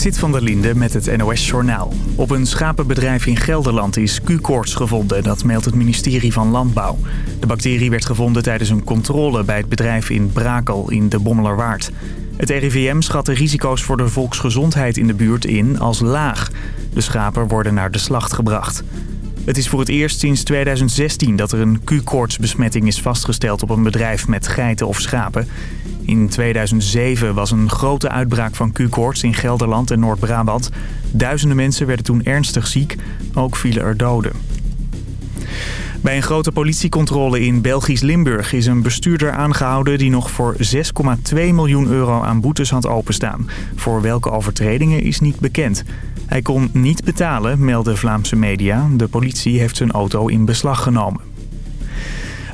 Zit van der Linde met het NOS-journaal. Op een schapenbedrijf in Gelderland is Q-koorts gevonden, dat meldt het ministerie van Landbouw. De bacterie werd gevonden tijdens een controle bij het bedrijf in Brakel in de Bommelerwaard. Het RIVM schat de risico's voor de volksgezondheid in de buurt in als laag. De schapen worden naar de slacht gebracht. Het is voor het eerst sinds 2016 dat er een Q-koortsbesmetting is vastgesteld op een bedrijf met geiten of schapen. In 2007 was een grote uitbraak van Q-koorts in Gelderland en Noord-Brabant. Duizenden mensen werden toen ernstig ziek, ook vielen er doden. Bij een grote politiecontrole in Belgisch Limburg is een bestuurder aangehouden... die nog voor 6,2 miljoen euro aan boetes had openstaan. Voor welke overtredingen is niet bekend. Hij kon niet betalen, melden Vlaamse media. De politie heeft zijn auto in beslag genomen.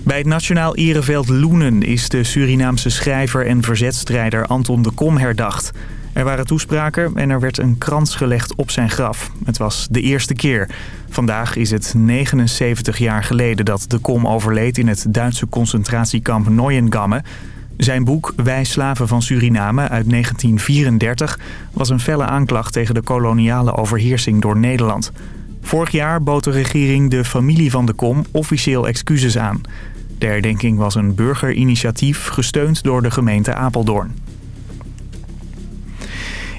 Bij het Nationaal Ereveld Loenen is de Surinaamse schrijver en verzetstrijder Anton de Kom herdacht. Er waren toespraken en er werd een krans gelegd op zijn graf. Het was de eerste keer. Vandaag is het 79 jaar geleden dat de Kom overleed in het Duitse concentratiekamp Neuengamme. Zijn boek Wij slaven van Suriname uit 1934 was een felle aanklacht tegen de koloniale overheersing door Nederland. Vorig jaar bood de regering de familie van de Kom officieel excuses aan. De herdenking was een burgerinitiatief gesteund door de gemeente Apeldoorn.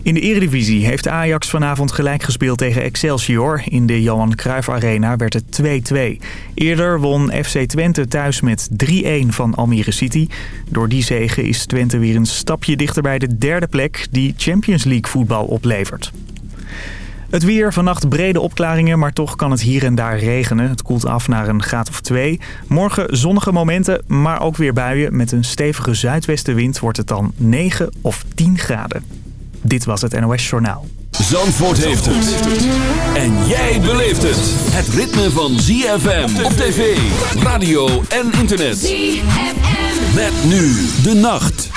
In de Eredivisie heeft Ajax vanavond gelijk gespeeld tegen Excelsior. In de Johan Cruijff Arena werd het 2-2. Eerder won FC Twente thuis met 3-1 van Almere City. Door die zege is Twente weer een stapje dichter bij de derde plek die Champions League voetbal oplevert. Het weer, vannacht brede opklaringen, maar toch kan het hier en daar regenen. Het koelt af naar een graad of twee. Morgen zonnige momenten, maar ook weer buien. Met een stevige zuidwestenwind wordt het dan 9 of 10 graden. Dit was het NOS Journaal. Zandvoort heeft het. En jij beleeft het. Het ritme van ZFM op tv, radio en internet. ZFM. Met nu de nacht.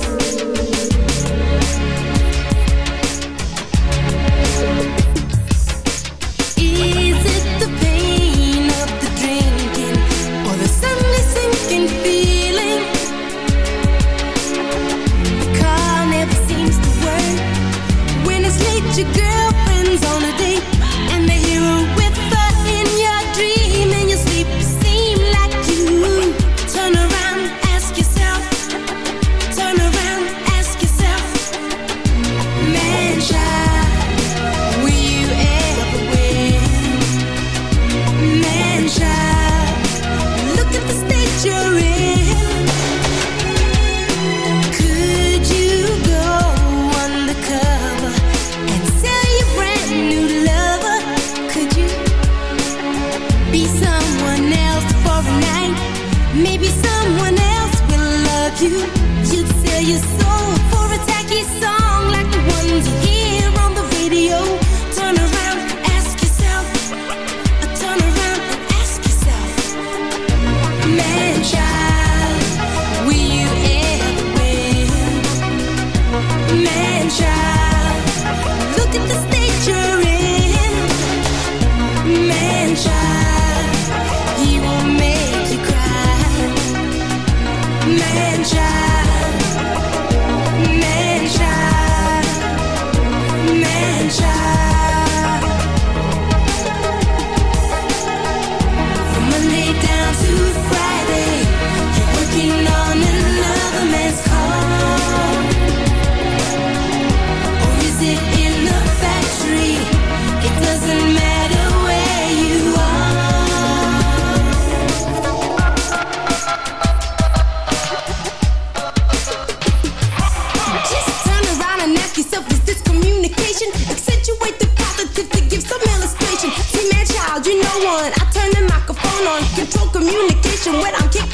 man child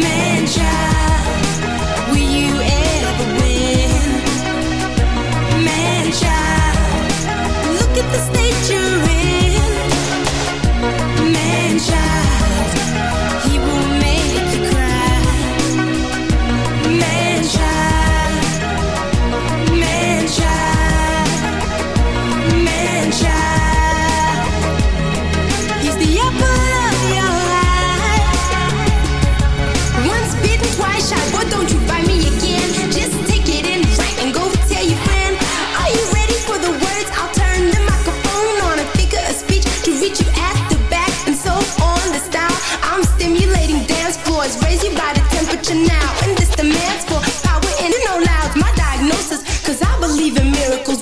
man,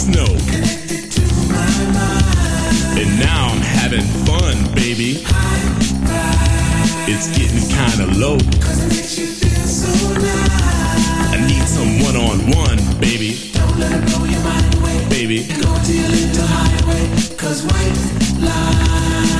snow. And now I'm having fun, baby. It's getting kinda low. I need some one on one, baby. Don't let it blow your mind away. Baby. Go to your little highway. Cause white lies.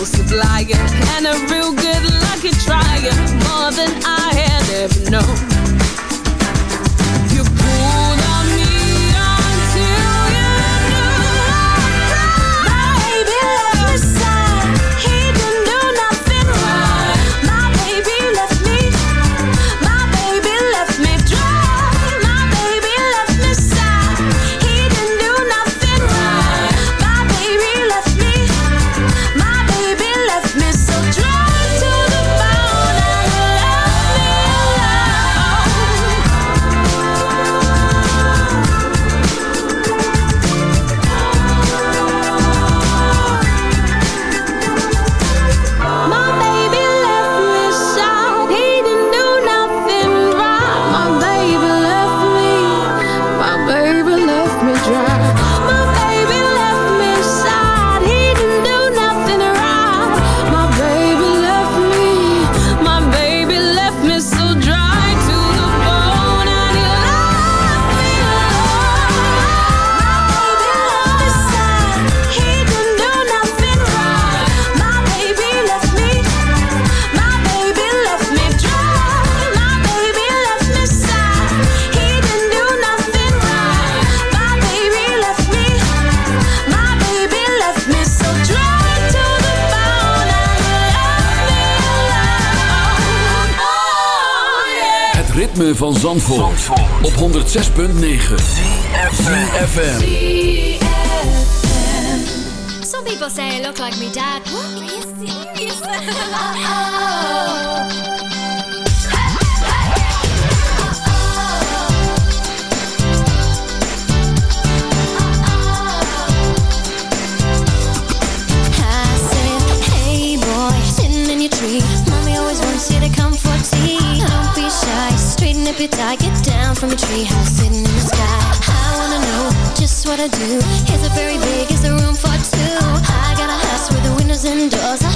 compulsive liar and a real good lucky trier, more than I had ever known. You're cool van Zandvoort, op 106.9 CFFM Some people say I look like me dad What? Are you serious? oh. I get down from a treehouse sitting in the sky. I wanna know just what I do. Is it very big? Is the room for two? I got a house with the windows and doors.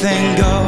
everything go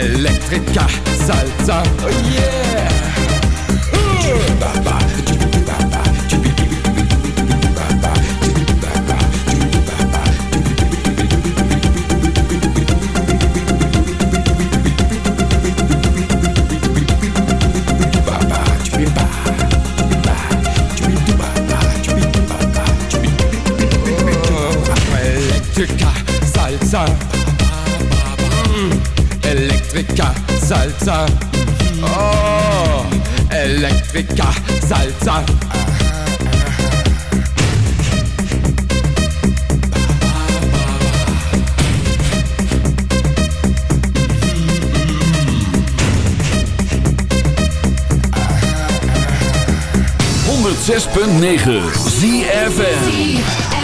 Electrica Salsa. Oh yeah! Oh, baba, baba, Electrica Salsa. Elektrika Salsa. Oh, Elektrika Salsa. Zes punt negen ZFM.